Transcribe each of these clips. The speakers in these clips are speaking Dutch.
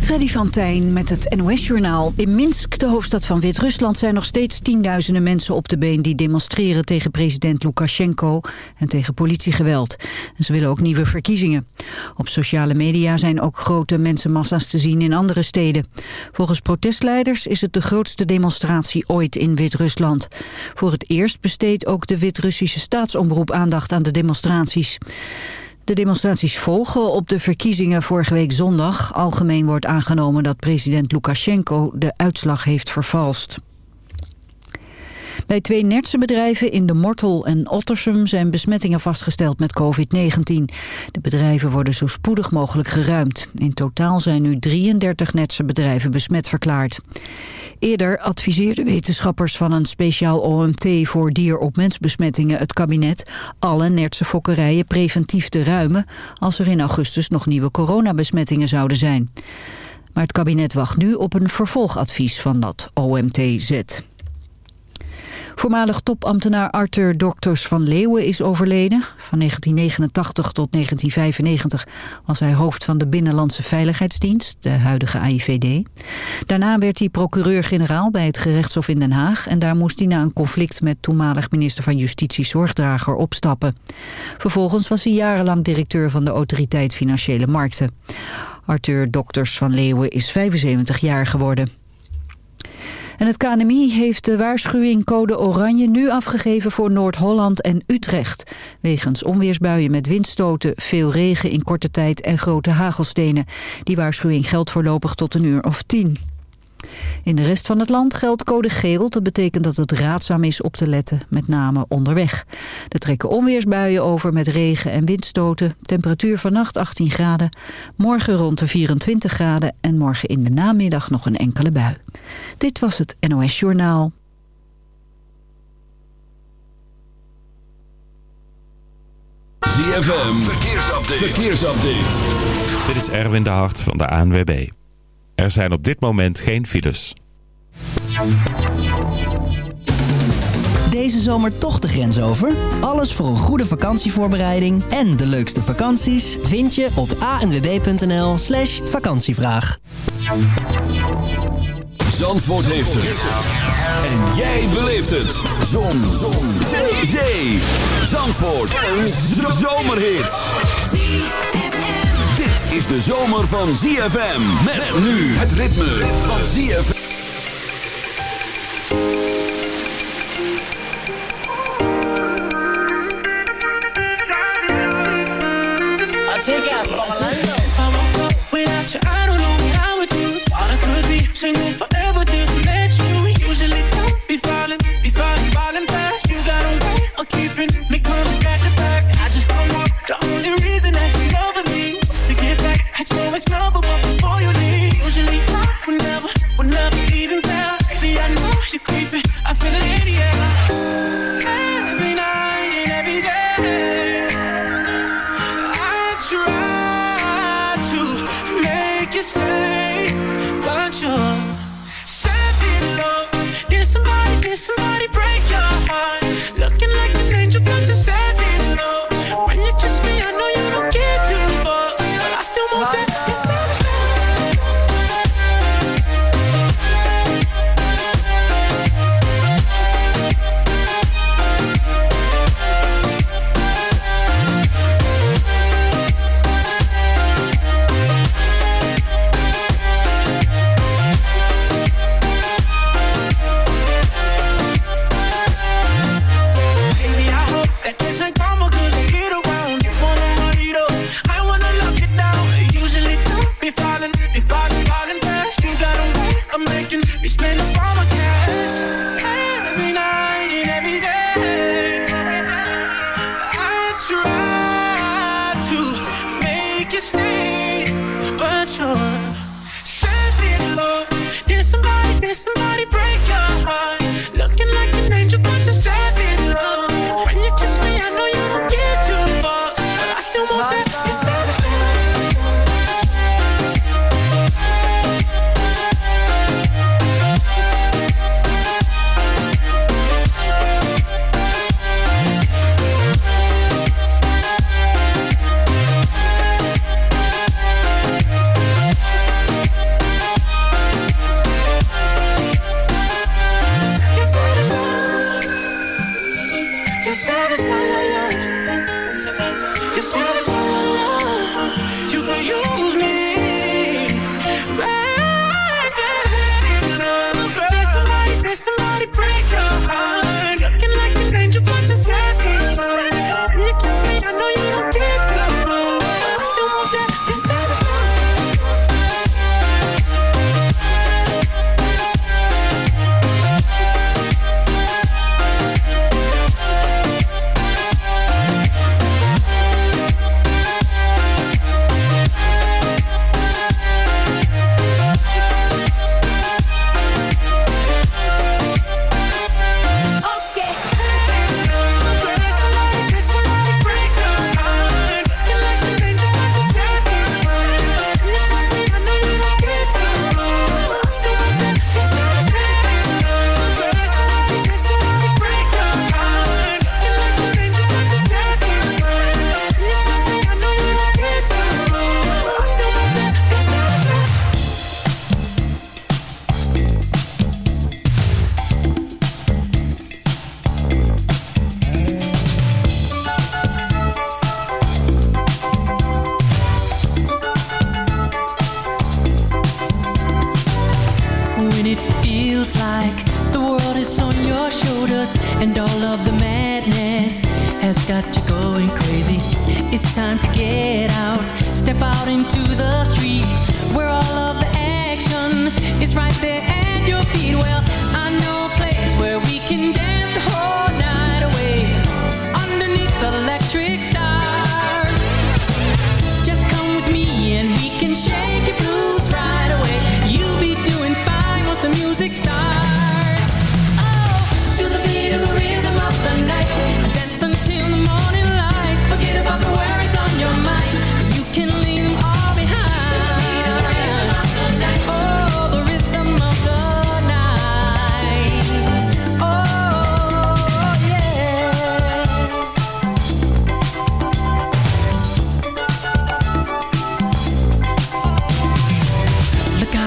Freddy van Tijn met het NOS-journaal. In Minsk, de hoofdstad van Wit-Rusland, zijn nog steeds tienduizenden mensen op de been... die demonstreren tegen president Lukashenko en tegen politiegeweld. Ze willen ook nieuwe verkiezingen. Op sociale media zijn ook grote mensenmassa's te zien in andere steden. Volgens protestleiders is het de grootste demonstratie ooit in Wit-Rusland. Voor het eerst besteedt ook de Wit-Russische staatsomroep aandacht aan de demonstraties. De demonstraties volgen op de verkiezingen vorige week zondag. Algemeen wordt aangenomen dat president Lukashenko de uitslag heeft vervalst. Bij twee Nertse bedrijven in de Mortel en Ottersum zijn besmettingen vastgesteld met COVID-19. De bedrijven worden zo spoedig mogelijk geruimd. In totaal zijn nu 33 Nertse bedrijven besmet verklaard. Eerder adviseerden wetenschappers van een speciaal OMT voor dier-op-mens-besmettingen het kabinet alle Nertse fokkerijen preventief te ruimen als er in augustus nog nieuwe coronabesmettingen zouden zijn. Maar het kabinet wacht nu op een vervolgadvies van dat OMT-Z. Voormalig topambtenaar Arthur Dokters van Leeuwen is overleden. Van 1989 tot 1995 was hij hoofd van de Binnenlandse Veiligheidsdienst, de huidige AIVD. Daarna werd hij procureur-generaal bij het gerechtshof in Den Haag... en daar moest hij na een conflict met toenmalig minister van Justitie Zorgdrager opstappen. Vervolgens was hij jarenlang directeur van de Autoriteit Financiële Markten. Arthur Dokters van Leeuwen is 75 jaar geworden. En het KNMI heeft de waarschuwing code oranje nu afgegeven voor Noord-Holland en Utrecht. Wegens onweersbuien met windstoten, veel regen in korte tijd en grote hagelstenen. Die waarschuwing geldt voorlopig tot een uur of tien. In de rest van het land geldt code geel. Dat betekent dat het raadzaam is op te letten, met name onderweg. Er trekken onweersbuien over met regen en windstoten. Temperatuur vannacht 18 graden. Morgen rond de 24 graden en morgen in de namiddag nog een enkele bui. Dit was het NOS Journaal. ZFM, verkeersupdate. verkeersupdate. Dit is Erwin de Hart van de ANWB. Er zijn op dit moment geen files. Deze zomer toch de grens over? Alles voor een goede vakantievoorbereiding en de leukste vakanties vind je op anwb.nl slash vakantievraag. Zandvoort heeft het. En jij beleeft het. Zon. Zon. Zee. Zee. Zandvoort. Een zomerhit is de zomer van ZFM. Met, nu het ritme van ZFM. Single forever met always love her, but before you leave, usually never, we'll never even tell. Baby, I know you're creeping.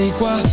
sei qual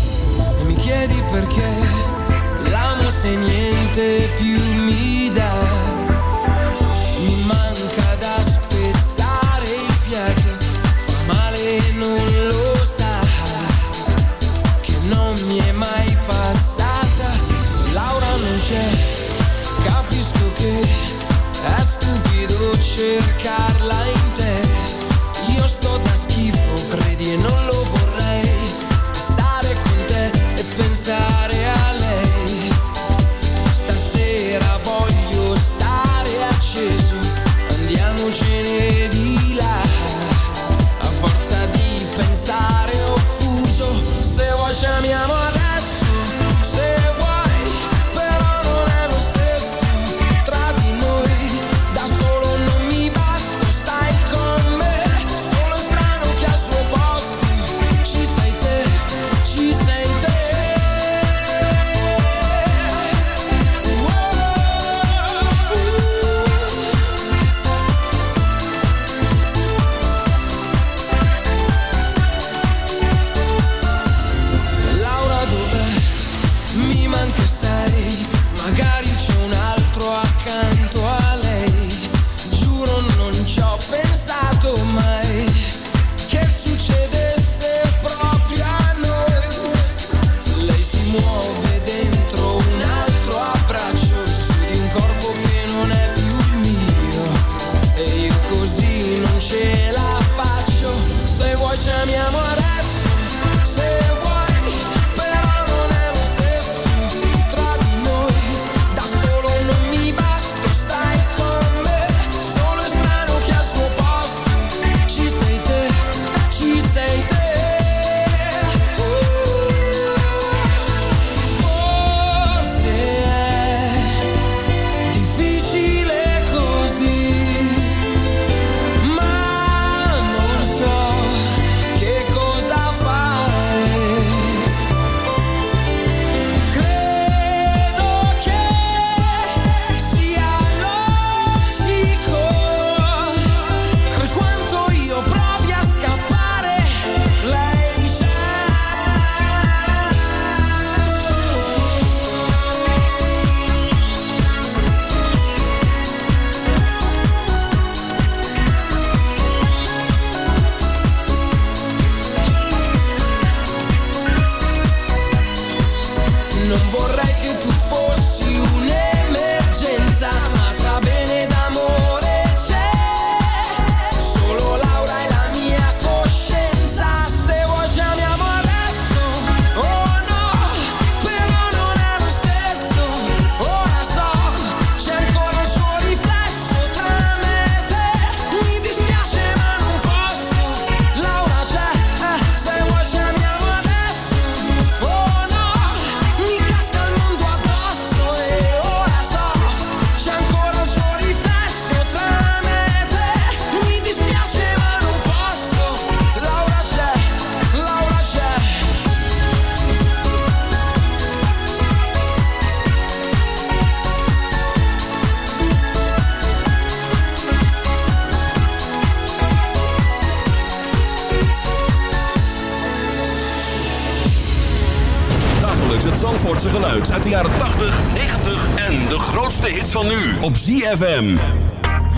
ZFM.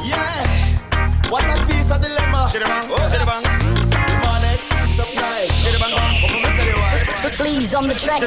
Yeah, what a piece of dilemma. Oh. The is the. Please, on the track.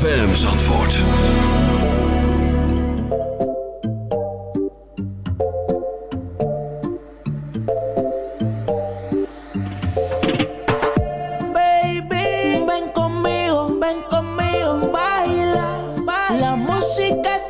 ZFM Zandvoort. Baby, ven conmigo, ven conmigo, baila. baila. La música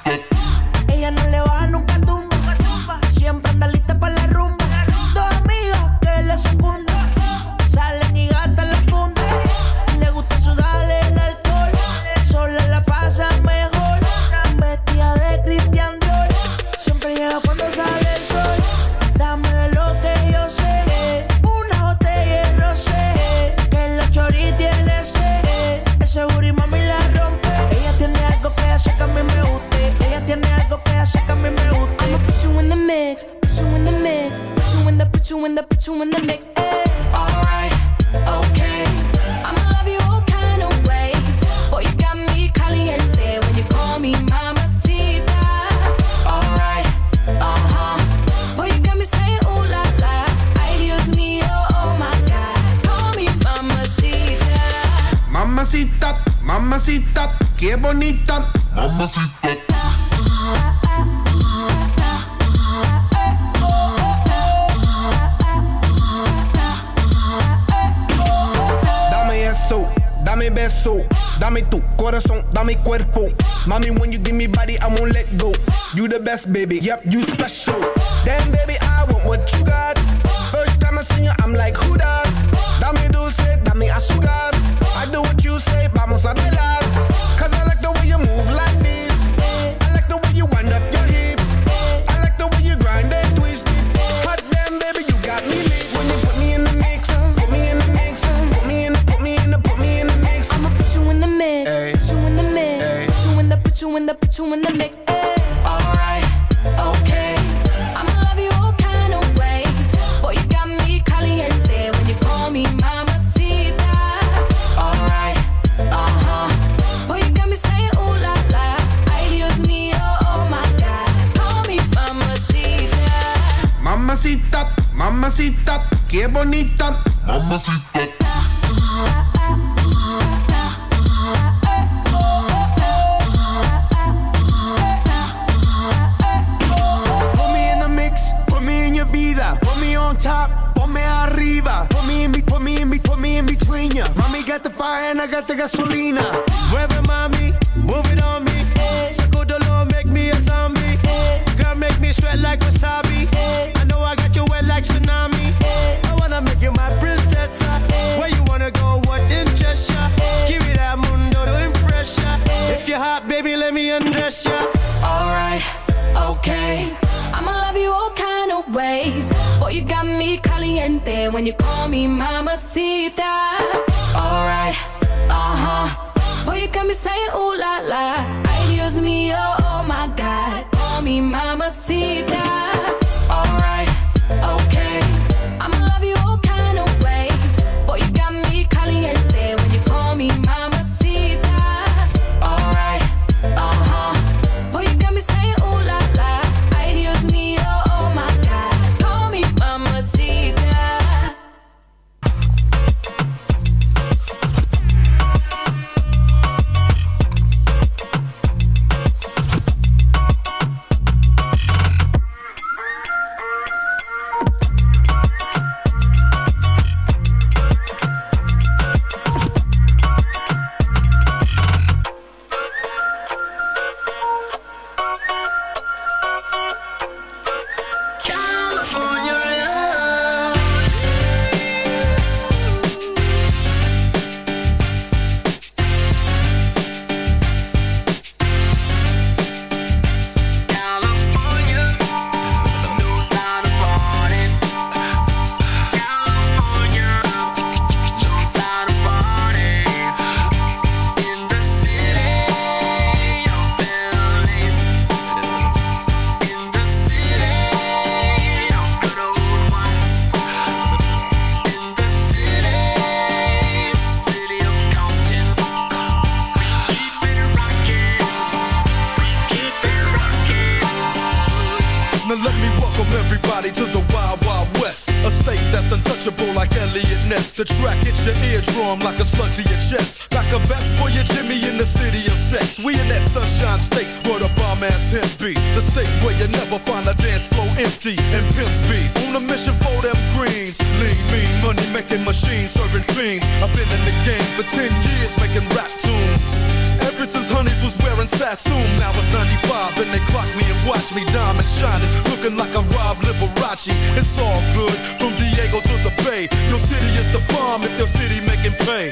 bomb if your city making pain.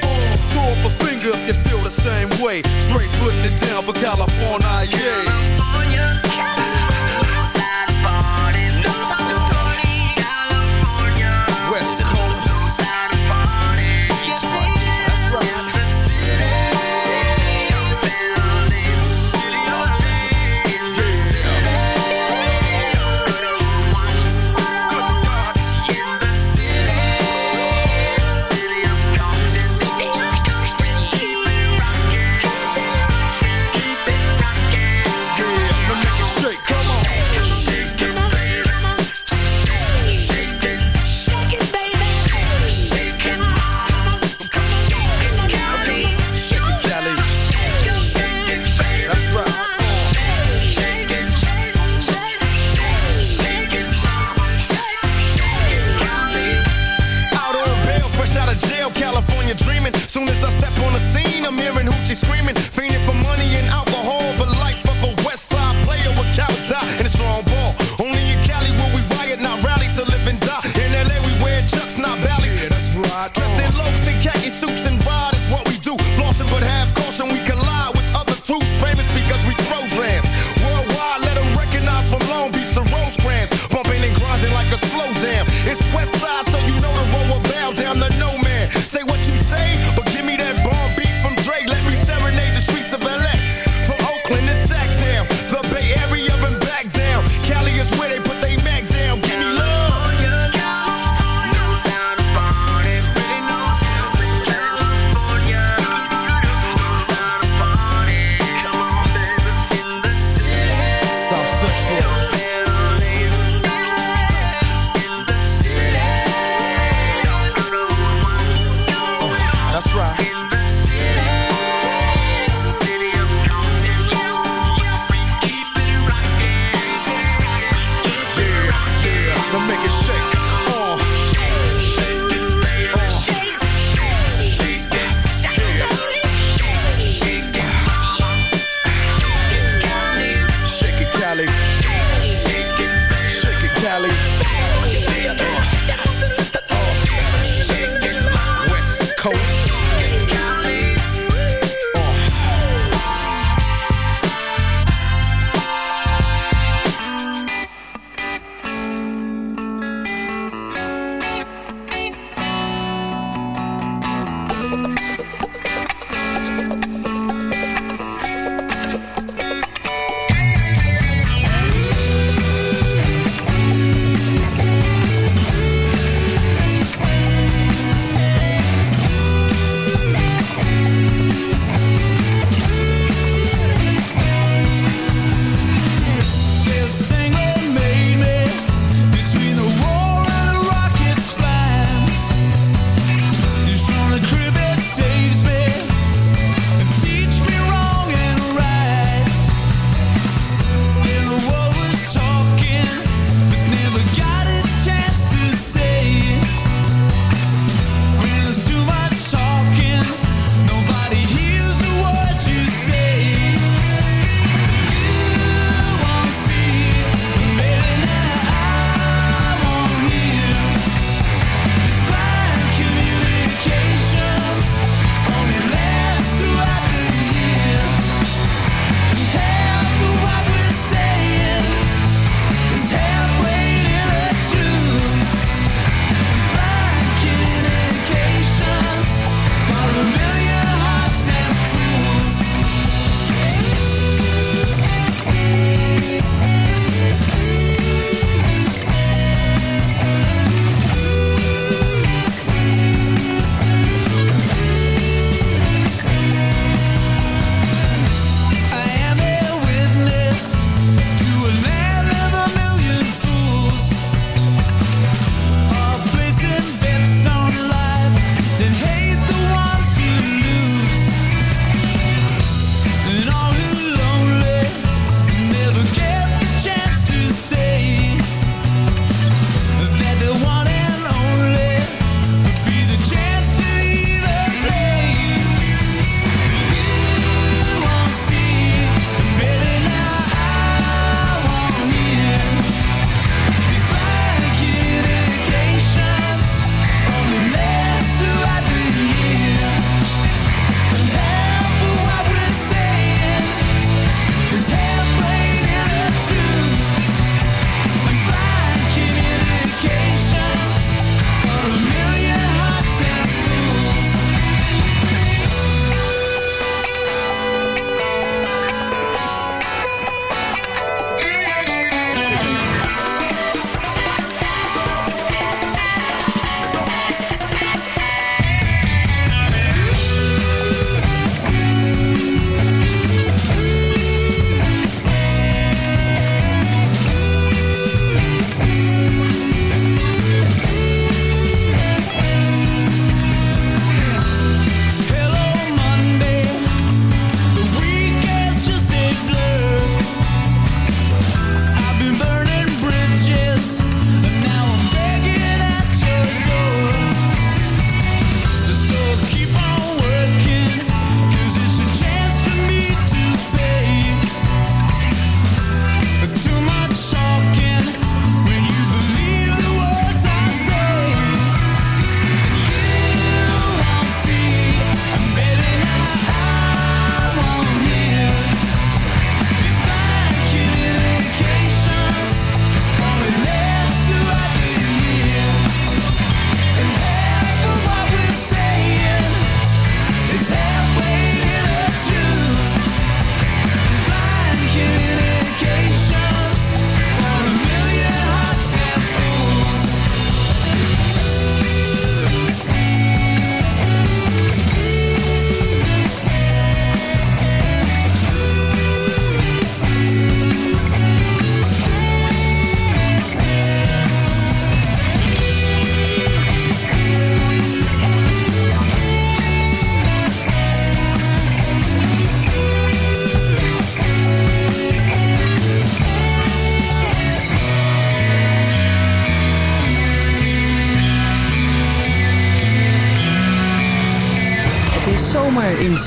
Throw up a finger if you feel the same way. Straight put the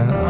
and